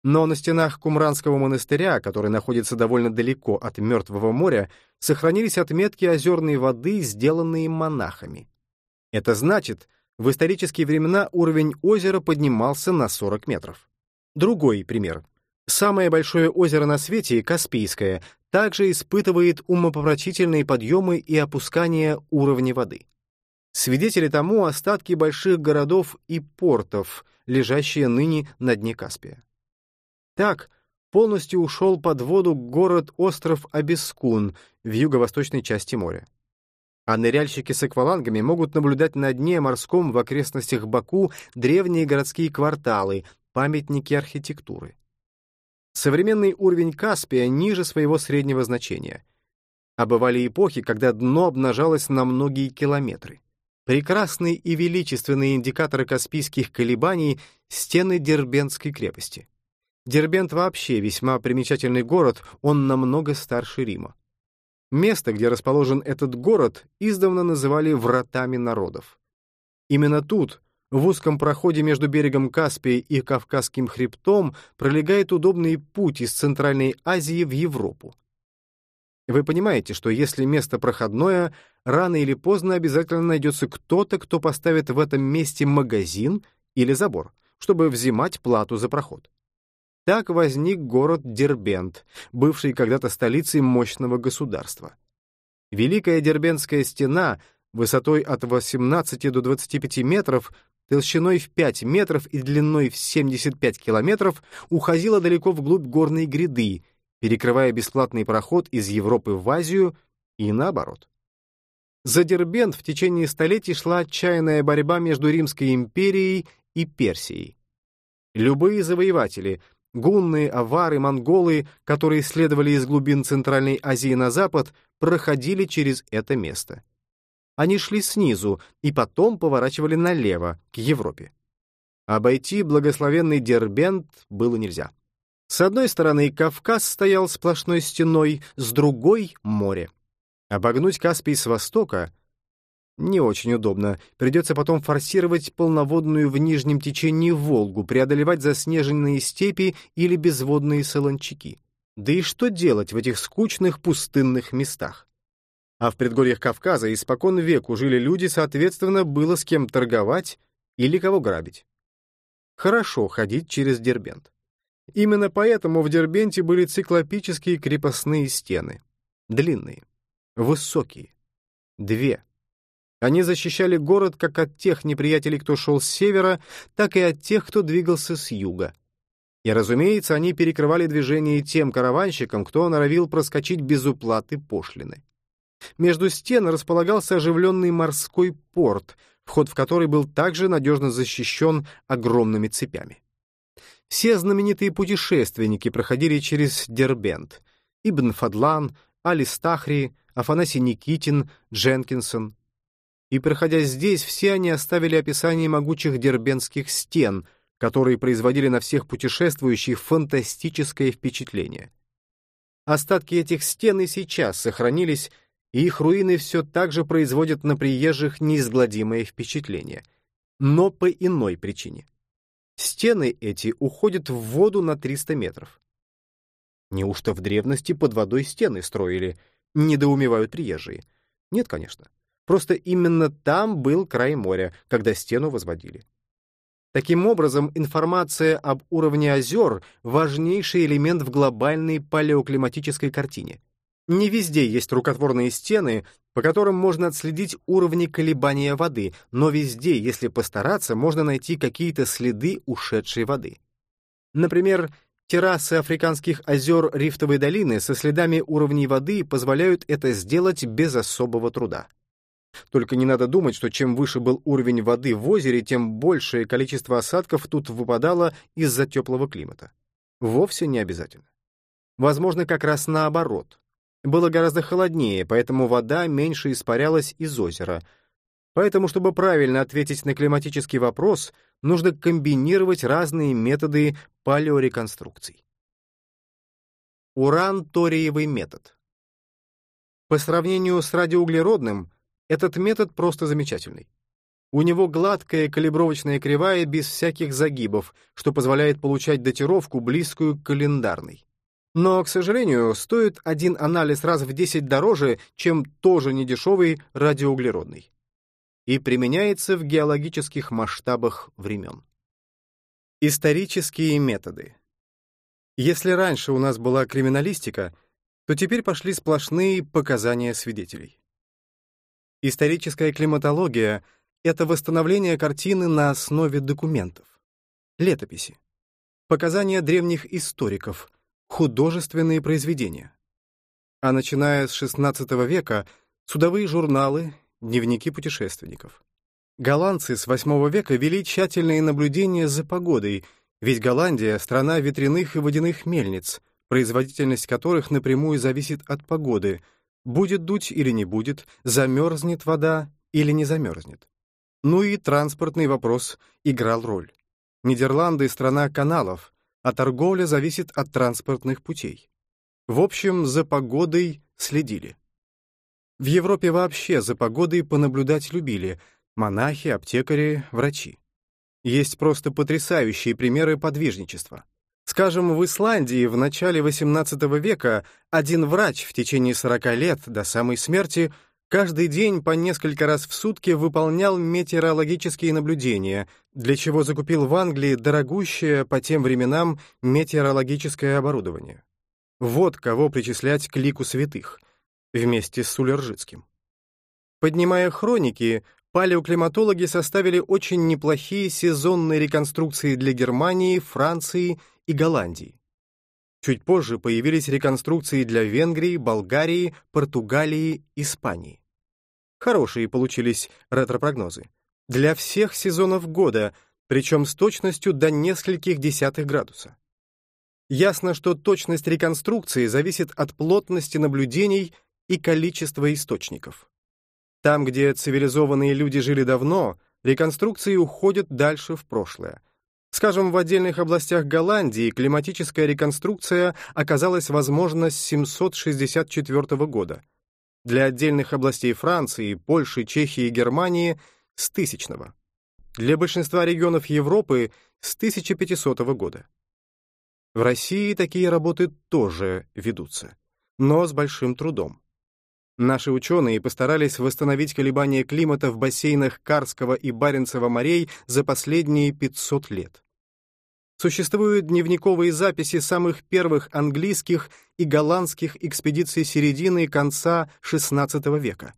Но на стенах Кумранского монастыря, который находится довольно далеко от Мертвого моря, сохранились отметки озерной воды, сделанные монахами. Это значит, в исторические времена уровень озера поднимался на 40 метров. Другой пример. Самое большое озеро на свете, Каспийское, также испытывает умопомрачительные подъемы и опускания уровня воды. Свидетели тому остатки больших городов и портов, лежащие ныне на дне Каспия. Так, полностью ушел под воду город-остров Абискун в юго-восточной части моря. А ныряльщики с аквалангами могут наблюдать на дне морском в окрестностях Баку древние городские кварталы, памятники архитектуры. Современный уровень Каспия ниже своего среднего значения. А бывали эпохи, когда дно обнажалось на многие километры. Прекрасные и величественные индикаторы каспийских колебаний — стены Дербентской крепости. Дербент вообще весьма примечательный город, он намного старше Рима. Место, где расположен этот город, издавна называли «вратами народов». Именно тут, в узком проходе между берегом Каспия и Кавказским хребтом пролегает удобный путь из Центральной Азии в Европу. Вы понимаете, что если место проходное, рано или поздно обязательно найдется кто-то, кто поставит в этом месте магазин или забор, чтобы взимать плату за проход. Так возник город Дербент, бывший когда-то столицей мощного государства. Великая Дербентская стена высотой от 18 до 25 метров толщиной в 5 метров и длиной в 75 километров, уходила далеко вглубь горной гряды, перекрывая бесплатный проход из Европы в Азию и наоборот. За Дербент в течение столетий шла отчаянная борьба между Римской империей и Персией. Любые завоеватели — гунны, авары, монголы, которые следовали из глубин Центральной Азии на запад, проходили через это место. Они шли снизу и потом поворачивали налево, к Европе. Обойти благословенный Дербент было нельзя. С одной стороны Кавказ стоял сплошной стеной, с другой — море. Обогнуть Каспий с востока — не очень удобно. Придется потом форсировать полноводную в нижнем течении Волгу, преодолевать заснеженные степи или безводные солончаки. Да и что делать в этих скучных пустынных местах? а в предгорьях Кавказа испокон веку жили люди, соответственно, было с кем торговать или кого грабить. Хорошо ходить через Дербент. Именно поэтому в Дербенте были циклопические крепостные стены. Длинные, высокие. Две. Они защищали город как от тех неприятелей, кто шел с севера, так и от тех, кто двигался с юга. И, разумеется, они перекрывали движение тем караванщикам, кто норовил проскочить без уплаты пошлины. Между стен располагался оживленный морской порт, вход в который был также надежно защищен огромными цепями. Все знаменитые путешественники проходили через Дербент. Ибн Фадлан, Али Стахри, Афанасий Никитин, Дженкинсон. И, проходя здесь, все они оставили описание могучих дербентских стен, которые производили на всех путешествующих фантастическое впечатление. Остатки этих стен и сейчас сохранились и их руины все так же производят на приезжих неизгладимое впечатление. Но по иной причине. Стены эти уходят в воду на 300 метров. Неужто в древности под водой стены строили? Недоумевают приезжие. Нет, конечно. Просто именно там был край моря, когда стену возводили. Таким образом, информация об уровне озер — важнейший элемент в глобальной палеоклиматической картине — Не везде есть рукотворные стены, по которым можно отследить уровни колебания воды, но везде, если постараться, можно найти какие-то следы ушедшей воды. Например, террасы африканских озер Рифтовой долины со следами уровней воды позволяют это сделать без особого труда. Только не надо думать, что чем выше был уровень воды в озере, тем большее количество осадков тут выпадало из-за теплого климата. Вовсе не обязательно. Возможно, как раз наоборот. Было гораздо холоднее, поэтому вода меньше испарялась из озера. Поэтому, чтобы правильно ответить на климатический вопрос, нужно комбинировать разные методы палеореконструкций. Уран-ториевый метод. По сравнению с радиоуглеродным, этот метод просто замечательный. У него гладкая калибровочная кривая без всяких загибов, что позволяет получать датировку, близкую к календарной. Но, к сожалению, стоит один анализ раз в 10 дороже, чем тоже недешевый радиоуглеродный. И применяется в геологических масштабах времен. Исторические методы. Если раньше у нас была криминалистика, то теперь пошли сплошные показания свидетелей. Историческая климатология — это восстановление картины на основе документов, летописи, показания древних историков — художественные произведения. А начиная с XVI века — судовые журналы, дневники путешественников. Голландцы с VIII века вели тщательные наблюдения за погодой, ведь Голландия — страна ветряных и водяных мельниц, производительность которых напрямую зависит от погоды, будет дуть или не будет, замерзнет вода или не замерзнет. Ну и транспортный вопрос играл роль. Нидерланды — страна каналов, а торговля зависит от транспортных путей. В общем, за погодой следили. В Европе вообще за погодой понаблюдать любили монахи, аптекари, врачи. Есть просто потрясающие примеры подвижничества. Скажем, в Исландии в начале XVIII века один врач в течение 40 лет до самой смерти Каждый день по несколько раз в сутки выполнял метеорологические наблюдения, для чего закупил в Англии дорогущее по тем временам метеорологическое оборудование. Вот кого причислять к лику святых, вместе с Сулержицким. Поднимая хроники, палеоклиматологи составили очень неплохие сезонные реконструкции для Германии, Франции и Голландии. Чуть позже появились реконструкции для Венгрии, Болгарии, Португалии, Испании. Хорошие получились ретро-прогнозы. Для всех сезонов года, причем с точностью до нескольких десятых градуса. Ясно, что точность реконструкции зависит от плотности наблюдений и количества источников. Там, где цивилизованные люди жили давно, реконструкции уходят дальше в прошлое. Скажем, в отдельных областях Голландии климатическая реконструкция оказалась возможна с 764 года, для отдельных областей Франции, Польши, Чехии и Германии с тысячного. Для большинства регионов Европы с 1500 года. В России такие работы тоже ведутся, но с большим трудом. Наши ученые постарались восстановить колебания климата в бассейнах Карского и Баренцева морей за последние 500 лет. Существуют дневниковые записи самых первых английских и голландских экспедиций середины и конца XVI века.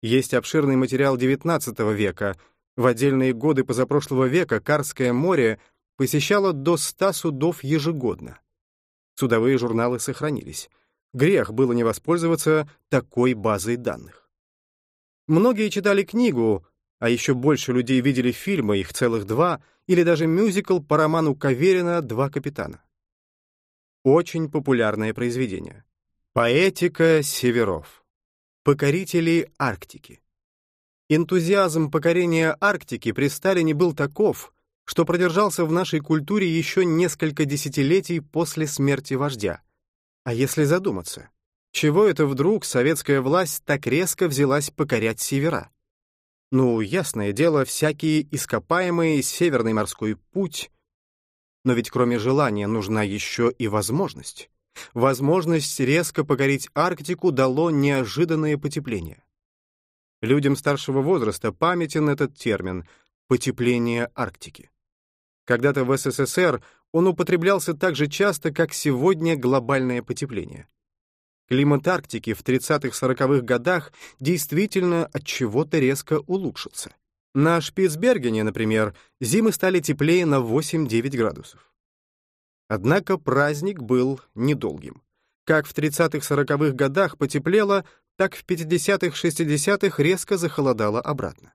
Есть обширный материал XIX века. В отдельные годы позапрошлого века Карское море посещало до 100 судов ежегодно. Судовые журналы сохранились. Грех было не воспользоваться такой базой данных. Многие читали книгу, а еще больше людей видели фильмы, их целых два — или даже мюзикл по роману Каверина «Два капитана». Очень популярное произведение. Поэтика северов. Покорители Арктики. Энтузиазм покорения Арктики при Сталине был таков, что продержался в нашей культуре еще несколько десятилетий после смерти вождя. А если задуматься, чего это вдруг советская власть так резко взялась покорять севера? Ну, ясное дело, всякие ископаемые, Северный морской путь. Но ведь кроме желания нужна еще и возможность. Возможность резко покорить Арктику дало неожиданное потепление. Людям старшего возраста памятен этот термин «потепление Арктики». Когда-то в СССР он употреблялся так же часто, как сегодня глобальное потепление. климат Арктики в 30-40-х годах действительно от чего-то резко улучшился. На Шпицбергене, например, зимы стали теплее на 8-9 градусов. Однако праздник был недолгим. Как в 30-40-х годах потеплело, так в 50-60-х резко захолодало обратно.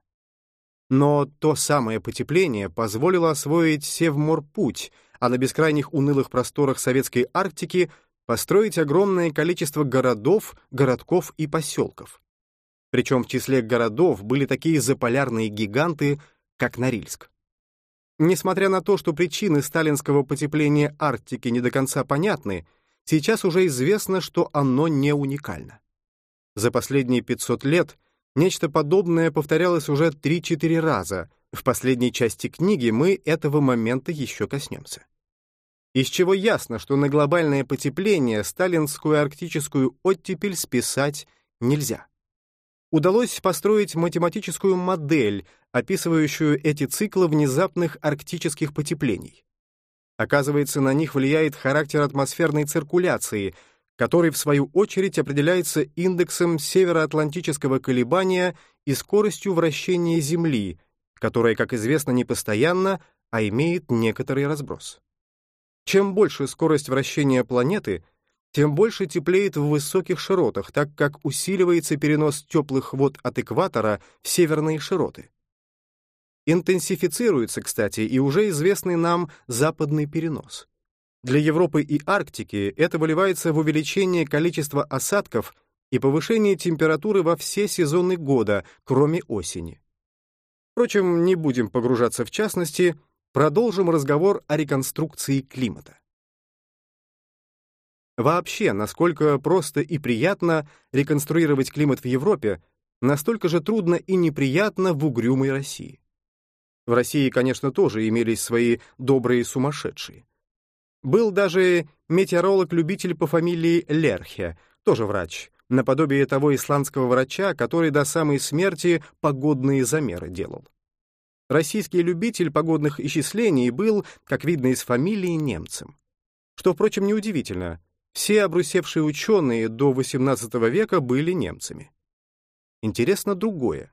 Но то самое потепление позволило освоить Севморпуть, а на бескрайних унылых просторах советской Арктики построить огромное количество городов, городков и поселков. Причем в числе городов были такие заполярные гиганты, как Норильск. Несмотря на то, что причины сталинского потепления Арктики не до конца понятны, сейчас уже известно, что оно не уникально. За последние 500 лет нечто подобное повторялось уже 3-4 раза. В последней части книги мы этого момента еще коснемся. Из чего ясно, что на глобальное потепление сталинскую арктическую оттепель списать нельзя удалось построить математическую модель, описывающую эти циклы внезапных арктических потеплений. Оказывается, на них влияет характер атмосферной циркуляции, который, в свою очередь, определяется индексом североатлантического колебания и скоростью вращения Земли, которая, как известно, не постоянна, а имеет некоторый разброс. Чем больше скорость вращения планеты — тем больше теплеет в высоких широтах, так как усиливается перенос теплых вод от экватора в северные широты. Интенсифицируется, кстати, и уже известный нам западный перенос. Для Европы и Арктики это выливается в увеличение количества осадков и повышение температуры во все сезоны года, кроме осени. Впрочем, не будем погружаться в частности, продолжим разговор о реконструкции климата. Вообще, насколько просто и приятно реконструировать климат в Европе, настолько же трудно и неприятно в угрюмой России. В России, конечно, тоже имелись свои добрые сумасшедшие. Был даже метеоролог-любитель по фамилии Лерхе, тоже врач, наподобие того исландского врача, который до самой смерти погодные замеры делал. Российский любитель погодных исчислений был, как видно из фамилии, немцем. Что, впрочем, неудивительно — все обрусевшие ученые до XVIII века были немцами. Интересно другое.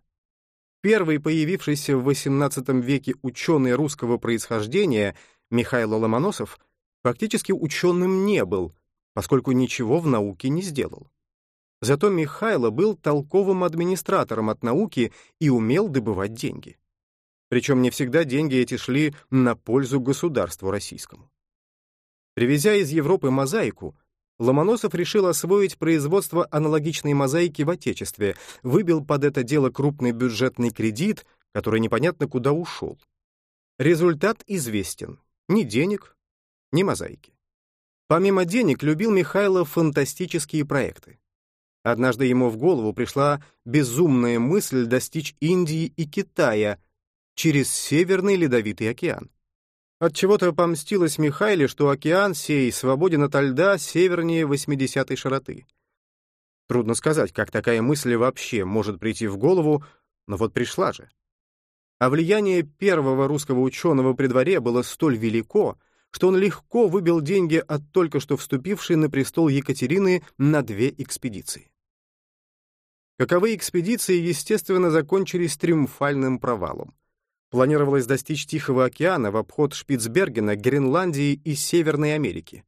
Первый появившийся в XVIII веке ученый русского происхождения Михаил Ломоносов фактически ученым не был, поскольку ничего в науке не сделал. Зато Михайло был толковым администратором от науки и умел добывать деньги. Причем не всегда деньги эти шли на пользу государству российскому. Привезя из Европы мозаику, Ломоносов решил освоить производство аналогичной мозаики в Отечестве, выбил под это дело крупный бюджетный кредит, который непонятно куда ушел. Результат известен. Ни денег, ни мозаики. Помимо денег, любил Михайлов фантастические проекты. Однажды ему в голову пришла безумная мысль достичь Индии и Китая через Северный Ледовитый океан. От чего то помстилась Михайле, что океан сей свободен от льда севернее 80-й широты. Трудно сказать, как такая мысль вообще может прийти в голову, но вот пришла же. А влияние первого русского ученого при дворе было столь велико, что он легко выбил деньги от только что вступившей на престол Екатерины на две экспедиции. Каковые экспедиции, естественно, закончились триумфальным провалом. Планировалось достичь Тихого океана в обход Шпицбергена, Гренландии и Северной Америки.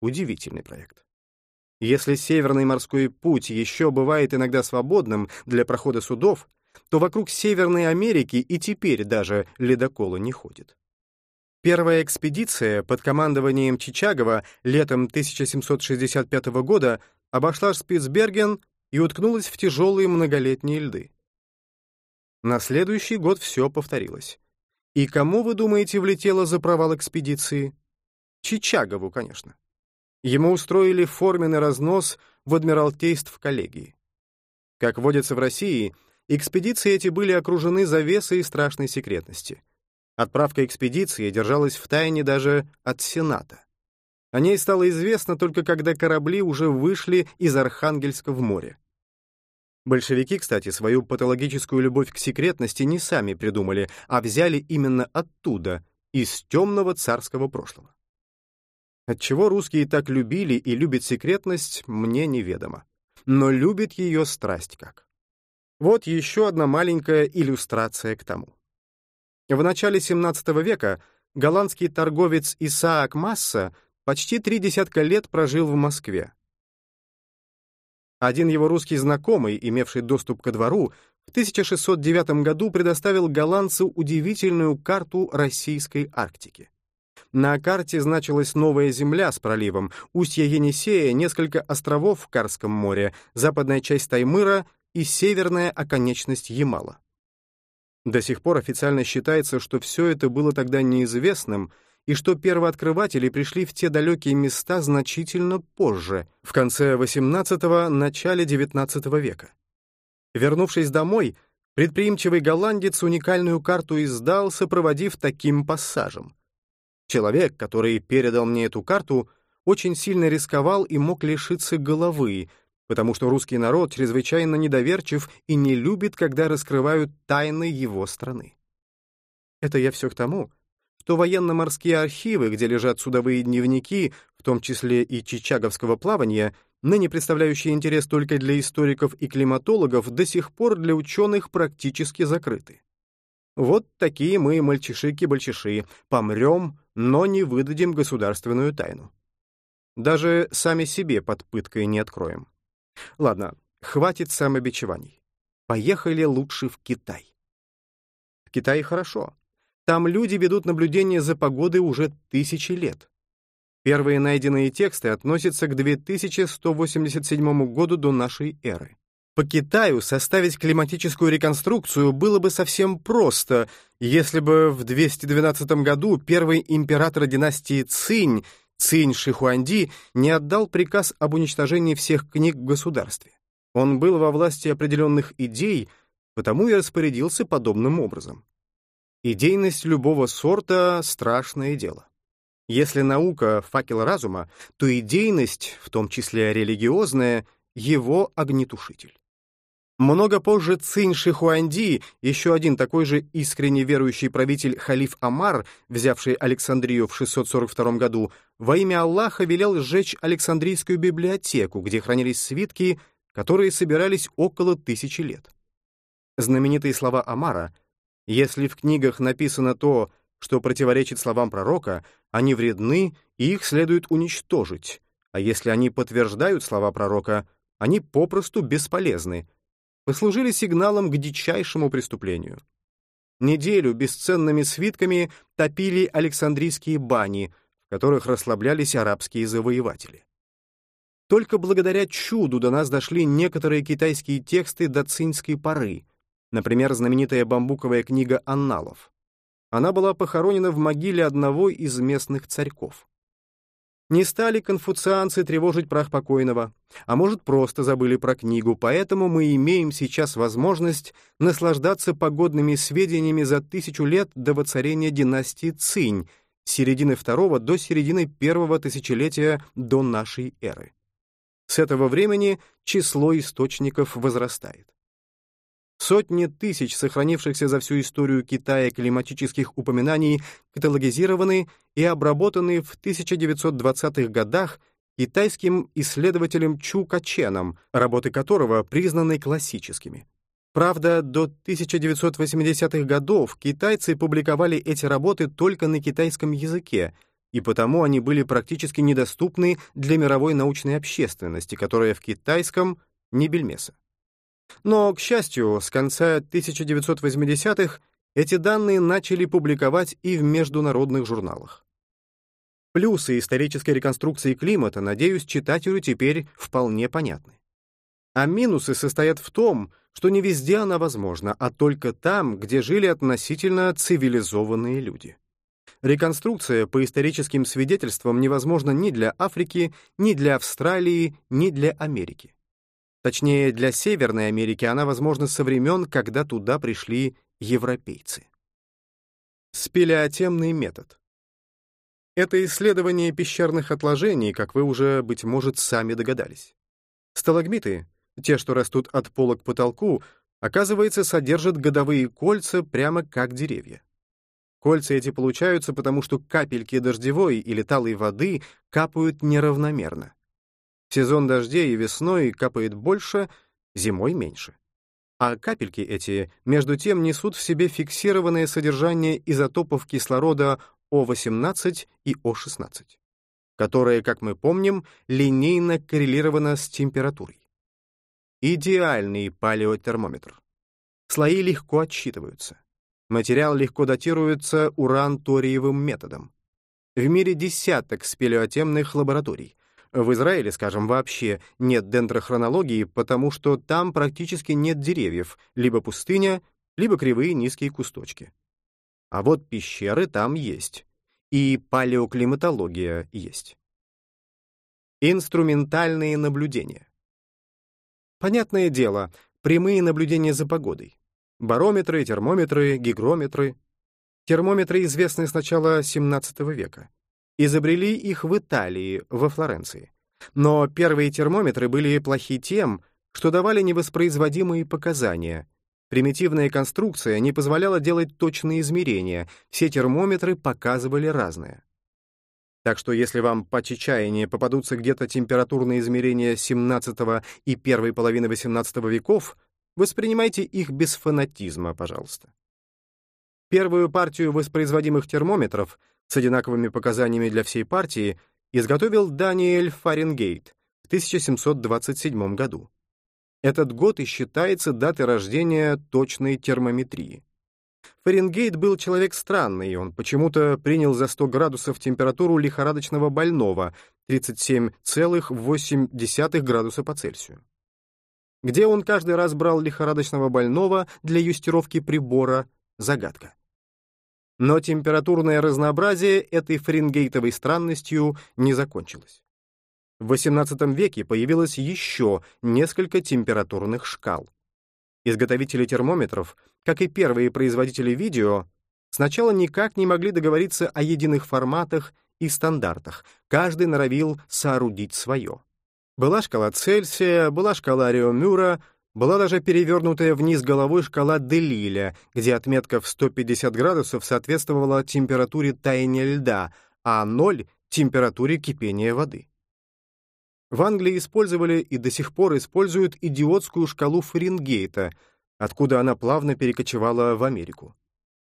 Удивительный проект. Если Северный морской путь еще бывает иногда свободным для прохода судов, то вокруг Северной Америки и теперь даже ледокола не ходит. Первая экспедиция под командованием Чичагова летом 1765 года обошла Шпицберген и уткнулась в тяжелые многолетние льды. На следующий год все повторилось. И кому, вы думаете, влетело за провал экспедиции? Чичагову, конечно. Ему устроили форменный разнос в Адмиралтейств коллегии. Как водится в России, экспедиции эти были окружены завесой страшной секретности. Отправка экспедиции держалась в тайне даже от Сената. О ней стало известно только когда корабли уже вышли из Архангельска в море. Большевики, кстати, свою патологическую любовь к секретности не сами придумали, а взяли именно оттуда, из темного царского прошлого. Отчего русские так любили и любят секретность, мне неведомо. Но любит ее страсть как. Вот еще одна маленькая иллюстрация к тому. В начале XVII века голландский торговец Исаак Масса почти три десятка лет прожил в Москве. Один его русский знакомый, имевший доступ ко двору, в 1609 году предоставил голландцу удивительную карту российской Арктики. На карте значилась новая земля с проливом, устье Енисея, несколько островов в Карском море, западная часть Таймыра и северная оконечность Ямала. До сих пор официально считается, что все это было тогда неизвестным, и что первооткрыватели пришли в те далекие места значительно позже, в конце XVIII – начале XIX века. Вернувшись домой, предприимчивый голландец уникальную карту издал, сопроводив таким пассажем. Человек, который передал мне эту карту, очень сильно рисковал и мог лишиться головы, потому что русский народ чрезвычайно недоверчив и не любит, когда раскрывают тайны его страны. Это я все к тому, что военно-морские архивы, где лежат судовые дневники, в том числе и чичаговского плавания, ныне представляющие интерес только для историков и климатологов, до сих пор для ученых практически закрыты. Вот такие мы, мальчишики-бальчиши, помрем, но не выдадим государственную тайну. Даже сами себе под пыткой не откроем. Ладно, хватит самобичеваний. Поехали лучше в Китай. В Китае хорошо. Там люди ведут наблюдение за погодой уже тысячи лет. Первые найденные тексты относятся к 2187 году до нашей эры. По Китаю составить климатическую реконструкцию было бы совсем просто, если бы в 212 году первый император династии Цинь, Цинь Шихуанди, не отдал приказ об уничтожении всех книг в государстве. Он был во власти определенных идей, потому и распорядился подобным образом. Идейность любого сорта — страшное дело. Если наука — факел разума, то идейность, в том числе религиозная, — его огнетушитель. Много позже Цинь Шихуанди, еще один такой же искренне верующий правитель халиф Амар, взявший Александрию в 642 году, во имя Аллаха велел сжечь Александрийскую библиотеку, где хранились свитки, которые собирались около тысячи лет. Знаменитые слова Амара «Если в книгах написано то, что противоречит словам пророка, они вредны, и их следует уничтожить, а если они подтверждают слова пророка, они попросту бесполезны», послужили сигналом к дичайшему преступлению. Неделю бесценными свитками топили Александрийские бани, в которых расслаблялись арабские завоеватели. Только благодаря чуду до нас дошли некоторые китайские тексты до цинской поры, например, знаменитая бамбуковая книга «Анналов». Она была похоронена в могиле одного из местных царьков. Не стали конфуцианцы тревожить прах покойного, а может, просто забыли про книгу, поэтому мы имеем сейчас возможность наслаждаться погодными сведениями за тысячу лет до воцарения династии Цинь, середины второго до середины первого тысячелетия до нашей эры. С этого времени число источников возрастает. Сотни тысяч сохранившихся за всю историю Китая климатических упоминаний каталогизированы и обработаны в 1920-х годах китайским исследователем Чу Каченом, работы которого признаны классическими. Правда, до 1980-х годов китайцы публиковали эти работы только на китайском языке, и потому они были практически недоступны для мировой научной общественности, которая в китайском не бельмеса. Но, к счастью, с конца 1980-х эти данные начали публиковать и в международных журналах. Плюсы исторической реконструкции климата, надеюсь, читателю теперь вполне понятны. А минусы состоят в том, что не везде она возможна, а только там, где жили относительно цивилизованные люди. Реконструкция по историческим свидетельствам невозможна ни для Африки, ни для Австралии, ни для Америки. Точнее, для Северной Америки она возможна со времен, когда туда пришли европейцы. Спелеотемный метод. Это исследование пещерных отложений, как вы уже, быть может, сами догадались. Сталагмиты, те, что растут от пола к потолку, оказывается, содержат годовые кольца прямо как деревья. Кольца эти получаются, потому что капельки дождевой или талой воды капают неравномерно. Сезон дождей весной капает больше, зимой меньше. А капельки эти, между тем, несут в себе фиксированное содержание изотопов кислорода О18 и О16, которое, как мы помним, линейно коррелировано с температурой. Идеальный палеотермометр. Слои легко отсчитываются. Материал легко датируется уран-ториевым методом. В мире десяток спелеотемных лабораторий. В Израиле, скажем, вообще нет дендрохронологии, потому что там практически нет деревьев, либо пустыня, либо кривые низкие кусточки. А вот пещеры там есть. И палеоклиматология есть. Инструментальные наблюдения. Понятное дело, прямые наблюдения за погодой. Барометры, термометры, гигрометры. Термометры известны с начала XVII века. Изобрели их в Италии, во Флоренции. Но первые термометры были плохи тем, что давали невоспроизводимые показания. Примитивная конструкция не позволяла делать точные измерения, все термометры показывали разное. Так что если вам по чечаянию попадутся где-то температурные измерения XVII и первой половины XVIII веков, воспринимайте их без фанатизма, пожалуйста. Первую партию воспроизводимых термометров с одинаковыми показаниями для всей партии изготовил Даниэль Фаренгейт в 1727 году. Этот год и считается датой рождения точной термометрии. Фаренгейт был человек странный, он почему-то принял за 100 градусов температуру лихорадочного больного 37,8 градуса по Цельсию. Где он каждый раз брал лихорадочного больного для юстировки прибора — загадка. Но температурное разнообразие этой фаренгейтовой странностью не закончилось. В XVIII веке появилось еще несколько температурных шкал. Изготовители термометров, как и первые производители видео, сначала никак не могли договориться о единых форматах и стандартах, каждый норовил соорудить свое. Была шкала Цельсия, была шкала Реомюра, была даже перевернутая вниз головой шкала Делиля, где отметка в 150 градусов соответствовала температуре таяния льда, а ноль — температуре кипения воды. В Англии использовали и до сих пор используют идиотскую шкалу Фаренгейта, откуда она плавно перекочевала в Америку.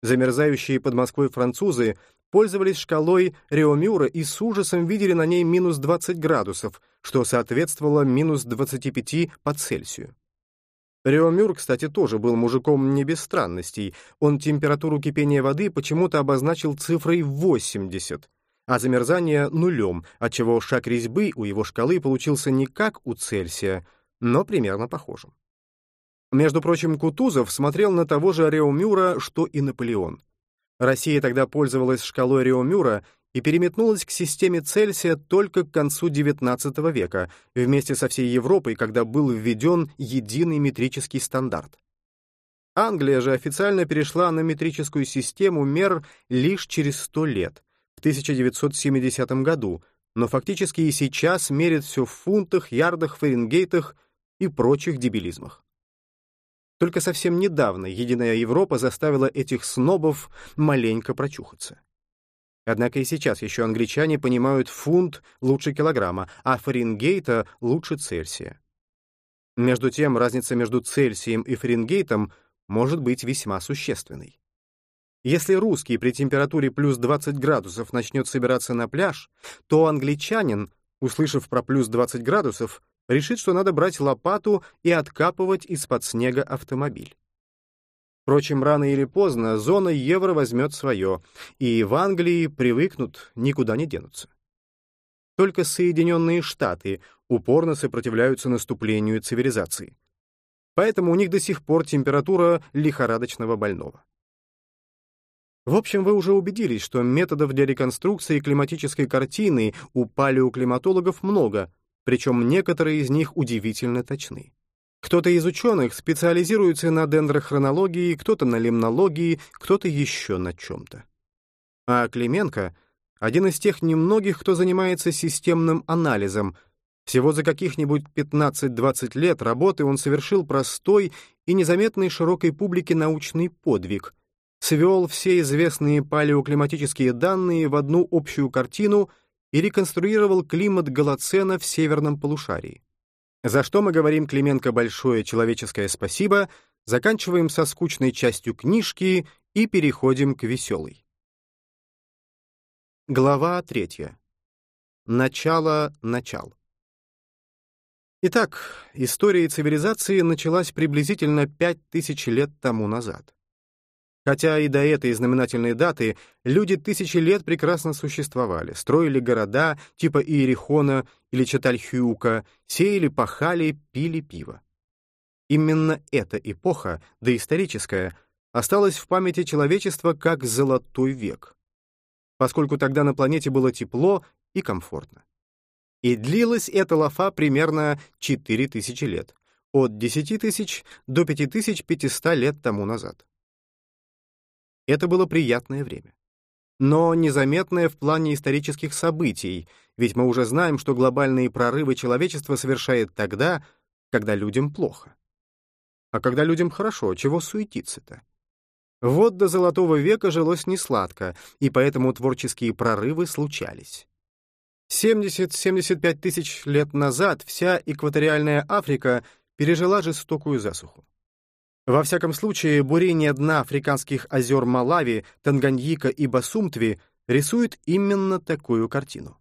Замерзающие под Москвой французы пользовались шкалой Реомюра и с ужасом видели на ней минус 20 градусов, что соответствовало минус 25 по Цельсию. Реомюр, кстати, тоже был мужиком не без странностей. Он температуру кипения воды почему-то обозначил цифрой 80, а замерзание — нулем, отчего шаг резьбы у его шкалы получился не как у Цельсия, но примерно похожим. Между прочим, Кутузов смотрел на того же Реомюра, что и Наполеон. Россия тогда пользовалась шкалой Реомюра и переметнулась к системе Цельсия только к концу XIX века, вместе со всей Европой, когда был введен единый метрический стандарт. Англия же официально перешла на метрическую систему мер лишь через 100 лет, 1970 году, но фактически и сейчас мерят все в фунтах, ярдах, фаренгейтах и прочих дебилизмах. Только совсем недавно Единая Европа заставила этих снобов маленько прочухаться. Однако и сейчас еще англичане понимают фунт лучше килограмма, а Фаренгейта лучше Цельсия. Между тем, разница между Цельсием и Фаренгейтом может быть весьма существенной. Если русский при температуре плюс 20 градусов начнет собираться на пляж, то англичанин, услышав про плюс 20 градусов, решит, что надо брать лопату и откапывать из-под снега автомобиль. Впрочем, рано или поздно зона евро возьмет свое, и в Англии привыкнут, никуда не денутся. Только Соединенные Штаты упорно сопротивляются наступлению цивилизации. Поэтому у них до сих пор температура лихорадочного больного. В общем, вы уже убедились, что методов для реконструкции климатической картины у палеоклиматологов много, причем некоторые из них удивительно точны. Кто-то из ученых специализируется на дендрохронологии, кто-то на лимнологии, кто-то еще на чем-то. А Клименко — один из тех немногих, кто занимается системным анализом. Всего за каких-нибудь 15-20 лет работы он совершил простой и незаметный широкой публике научный подвиг — свел все известные палеоклиматические данные в одну общую картину и реконструировал климат Голоцена в северном полушарии. За что мы говорим Клименко большое человеческое спасибо, заканчиваем со скучной частью книжки и переходим к веселой. Глава третья. Начало начал. Итак, история цивилизации началась приблизительно пять тысяч лет тому назад. Хотя и до этой знаменательной даты люди тысячи лет прекрасно существовали, строили города типа Иерихона или Чатальхюка, сеяли, пахали, пили пиво. Именно эта эпоха, доисторическая, осталась в памяти человечества как «золотой век», поскольку тогда на планете было тепло и комфортно. И длилась эта лафа примерно 4000 лет, от 10 тысяч до 5500 лет тому назад. Это было приятное время. Но незаметное в плане исторических событий, ведь мы уже знаем, что глобальные прорывы человечества совершает тогда, когда людям плохо. А когда людям хорошо, чего суетиться-то? Вот до Золотого века жилось несладко, и поэтому творческие прорывы случались. 70-75 тысяч лет назад вся экваториальная Африка пережила жестокую засуху. Во всяком случае, бурение дна африканских озер Малави, Танганьика и Басумтви рисует именно такую картину.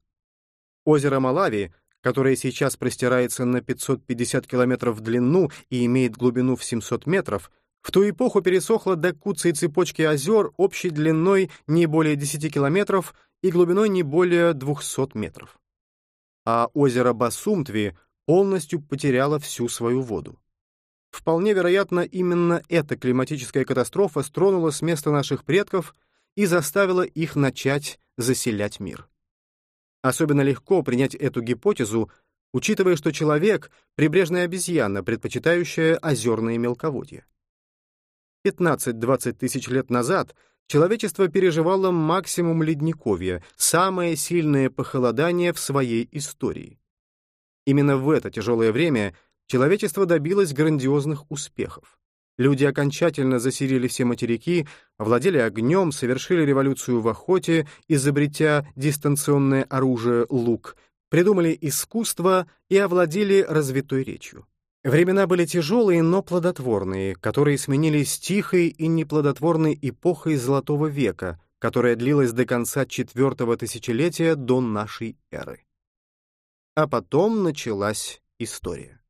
Озеро Малави, которое сейчас простирается на 550 километров в длину и имеет глубину в 700 метров, в ту эпоху пересохло до куцей цепочки озер общей длиной не более 10 километров и глубиной не более 200 метров. А озеро Басумтви полностью потеряло всю свою воду. Вполне вероятно, именно эта климатическая катастрофа стронула с места наших предков и заставила их начать заселять мир. Особенно легко принять эту гипотезу, учитывая, что человек — прибрежная обезьяна, предпочитающая озерные мелководья. 15-20 тысяч лет назад — человечество переживало максимум ледниковья, самое сильное похолодание в своей истории. Именно в это тяжелое время человечество добилось грандиозных успехов. Люди окончательно заселили все материки, овладели огнем, совершили революцию в охоте, изобретя дистанционное оружие лук, придумали искусство и овладели развитой речью. Времена были тяжелые, но плодотворные, которые сменились тихой и неплодотворной эпохой Золотого века, которая длилась до конца четвертого тысячелетия до нашей эры. А потом началась история.